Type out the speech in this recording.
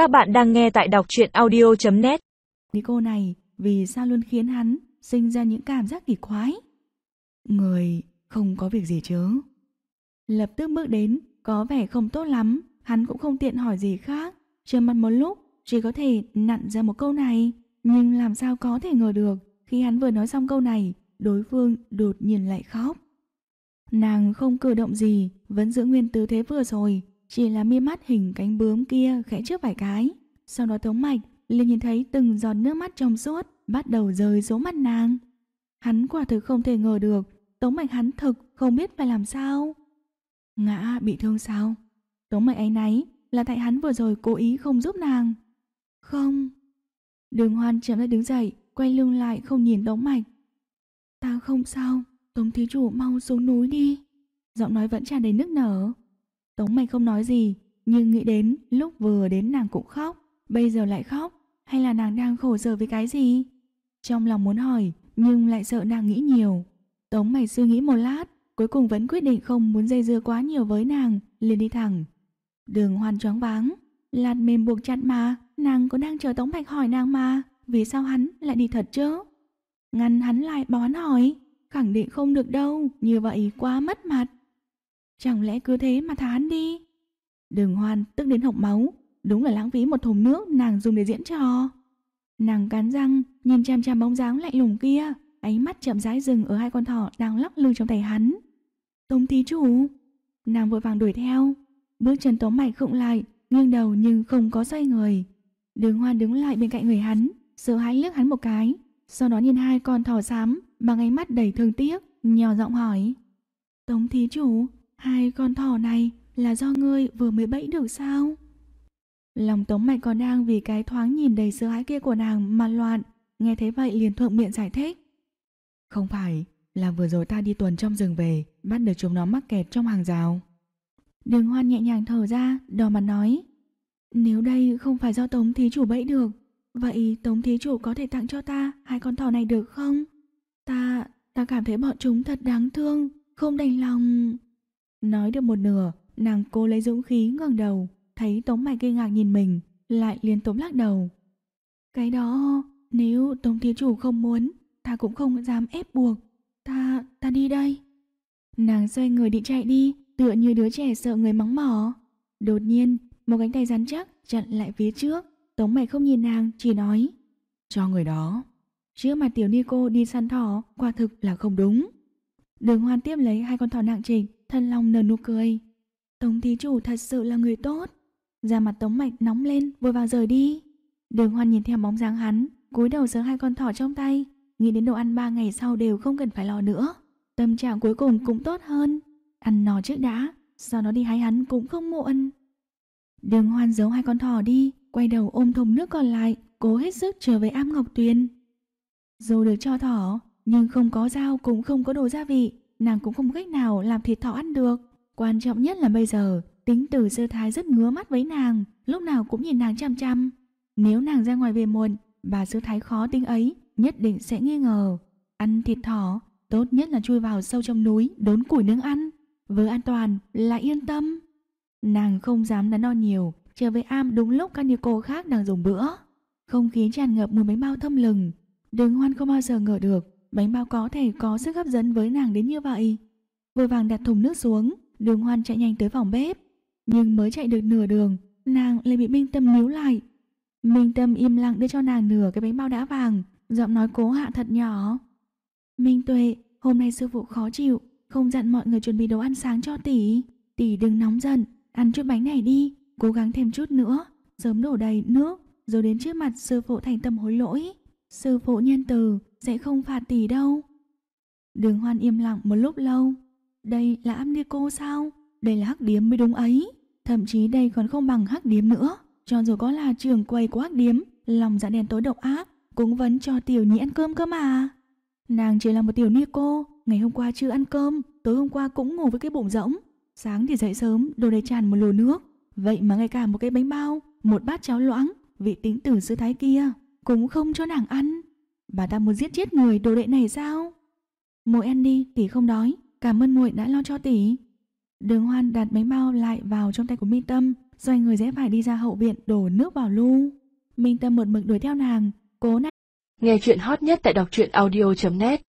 Các bạn đang nghe tại đọc truyện audio.net Cái cô này vì sao luôn khiến hắn sinh ra những cảm giác kỳ quái. Người không có việc gì chứ. Lập tức bước đến, có vẻ không tốt lắm, hắn cũng không tiện hỏi gì khác. Trầm mặt một lúc, chỉ có thể nặn ra một câu này. Nhưng làm sao có thể ngờ được, khi hắn vừa nói xong câu này, đối phương đột nhiên lại khóc. Nàng không cử động gì, vẫn giữ nguyên tư thế vừa rồi, chỉ là mi mắt hình cánh bướm kia khẽ trước vài cái. Sau đó tống mạch liền nhìn thấy từng giọt nước mắt trong suốt bắt đầu rơi xuống mắt nàng. Hắn quả thực không thể ngờ được, tống mạch hắn thực không biết phải làm sao. Ngã bị thương sao? Tống mạch ấy náy là tại hắn vừa rồi cố ý không giúp nàng. Không. Đường hoan chậm đã đứng dậy, quay lưng lại không nhìn tống mạch. Ta không sao, tống thí chủ mau xuống núi đi. Giọng nói vẫn tràn đầy nước nở. Tống mạch không nói gì, nhưng nghĩ đến lúc vừa đến nàng cũng khóc, bây giờ lại khóc, hay là nàng đang khổ sở với cái gì? Trong lòng muốn hỏi, nhưng lại sợ nàng nghĩ nhiều. Tống mạch suy nghĩ một lát, cuối cùng vẫn quyết định không muốn dây dưa quá nhiều với nàng, liền đi thẳng. Đường hoàn choáng váng, lạt mềm buộc chặt mà, nàng có đang chờ Tống mạch hỏi nàng mà, vì sao hắn lại đi thật chứ? Ngăn hắn lại bảo hắn hỏi, khẳng định không được đâu, như vậy quá mất mặt. Chẳng lẽ cứ thế mà thả hắn đi? Đường hoan tức đến hộc máu, đúng là lãng phí một thùng nước nàng dùng để diễn trò. Nàng cắn răng, nhìn chằm chằm bóng dáng lạnh lùng kia, ánh mắt chậm rãi dừng ở hai con thỏ đang lắc lư trong tay hắn. Tống thí chủ, nàng vội vàng đuổi theo, bước chân tống mạch khụng lại, nghiêng đầu nhưng không có xoay người. Đường hoan đứng lại bên cạnh người hắn, sợ hãi liếc hắn một cái, sau đó nhìn hai con thỏ xám bằng ánh mắt đầy thương tiếc, nhỏ giọng hỏi. Tống thí chủ, hai con thỏ này là do ngươi vừa mới bẫy được sao? Lòng tống mạch còn đang vì cái thoáng nhìn đầy sợ hãi kia của nàng mà loạn, nghe thế vậy liền thuận miệng giải thích. Không phải, là vừa rồi ta đi tuần trong rừng về, bắt được chúng nó mắc kẹt trong hàng rào. Đường hoan nhẹ nhàng thở ra, đỏ mặt nói. Nếu đây không phải do Tống Thí Chủ bẫy được, vậy Tống Thí Chủ có thể tặng cho ta hai con thỏ này được không? Ta, ta cảm thấy bọn chúng thật đáng thương, không đành lòng... Nói được một nửa, nàng cố lấy dũng khí ngẩng đầu, thấy Tống Mạch kinh ngạc nhìn mình, lại liên tục lắc đầu. Cái đó, nếu Tống Thí Chủ không muốn, ta cũng không dám ép buộc. Ta, ta đi đây. Nàng xoay người định chạy đi, tựa như đứa trẻ sợ người mắng mỏ. Đột nhiên, một cánh tay rắn chắc chặn lại phía trước. Tống Mạch không nhìn nàng, chỉ nói. Cho người đó. Trước mặt tiểu Nico đi săn thỏ, quả thực là không đúng. Đường hoan tiếp lấy hai con thỏ nặng trịch, thân lòng nở nụ cười. Tống thí chủ thật sự là người tốt. Da mặt tống mạch nóng lên, vội vàng rời đi. Đường hoan nhìn theo bóng dáng hắn, cúi đầu giơ hai con thỏ trong tay, nghĩ đến đồ ăn ba ngày sau đều không cần phải lo nữa. Tâm trạng cuối cùng cũng tốt hơn. Ăn no trước đã, sau đó đi hái hắn cũng không muộn. Đường hoan giấu hai con thỏ đi, quay đầu ôm thùng nước còn lại, cố hết sức trở về am Ngọc Tuyền. Dù được cho thỏ, nhưng không có dao cũng không có đồ gia vị, nàng cũng không cách nào làm thịt thỏ ăn được. Quan trọng nhất là bây giờ, tính từ sơ thái rất ngứa mắt với nàng, lúc nào cũng nhìn nàng chăm chăm. Nếu nàng ra ngoài về muộn, bà sơ thái khó tính ấy, nhất định sẽ nghi ngờ. Ăn thịt thỏ, tốt nhất là chui vào sâu trong núi, đốn củi nướng ăn. Vừa an toàn, lại yên tâm. Nàng không dám đắn đo nhiều, trở về am đúng lúc các cô khác đang dùng bữa. Không khí tràn ngập mùi bánh bao thơm lừng. Đường hoan không bao giờ ngờ được bánh bao có thể có sức hấp dẫn với nàng đến như vậy. Vội vàng đặt thùng nước xuống, đường hoan chạy nhanh tới phòng bếp. Nhưng mới chạy được nửa đường, nàng lại bị Minh Tâm níu lại. Minh Tâm im lặng đưa cho nàng nửa cái bánh bao đã vàng, giọng nói cố hạ thật nhỏ. Minh Tuệ, hôm nay sư phụ khó chịu, không dặn mọi người chuẩn bị đồ ăn sáng cho tỷ. Tỷ đừng nóng giận, ăn chút bánh này đi, cố gắng thêm chút nữa, sớm đổ đầy nước, rồi đến trước mặt sư phụ thành tâm hối lỗi. Sư phụ nhân từ sẽ không phạt tỷ đâu. Đường hoan im lặng một lúc lâu. Đây là âm đi cô sao? Đây là hắc điếm mới đúng ấy. Thậm chí đây còn không bằng hắc điếm nữa. Cho dù có là trường quầy của hắc điếm, lòng dạ đen tối độc ác, cũng vẫn cho tiểu nhị ăn cơm cơ mà. Nàng chỉ là một tiểu ni cô, ngày hôm qua chưa ăn cơm, tối hôm qua cũng ngủ với cái bụng rỗng. Sáng thì dậy sớm, đồ đầy tràn một lồ nước. Vậy mà ngay cả một cái bánh bao, một bát cháo loãng, vị tính tử sư thái kia, cũng không cho nàng ăn. Bà ta muốn giết chết người đồ đệ này sao? Muội ăn đi, tỷ không đói. Cảm ơn muội đã lo cho tỷ. Đường Hoan đặt bánh bao lại vào trong tay của Minh Tâm, xoay người rẽ phải đi ra hậu viện đổ nước vào lu. Minh Tâm một mực đuổi theo nàng, cố này. Nghe chuyện hot nhất tại đọc truyện audio.net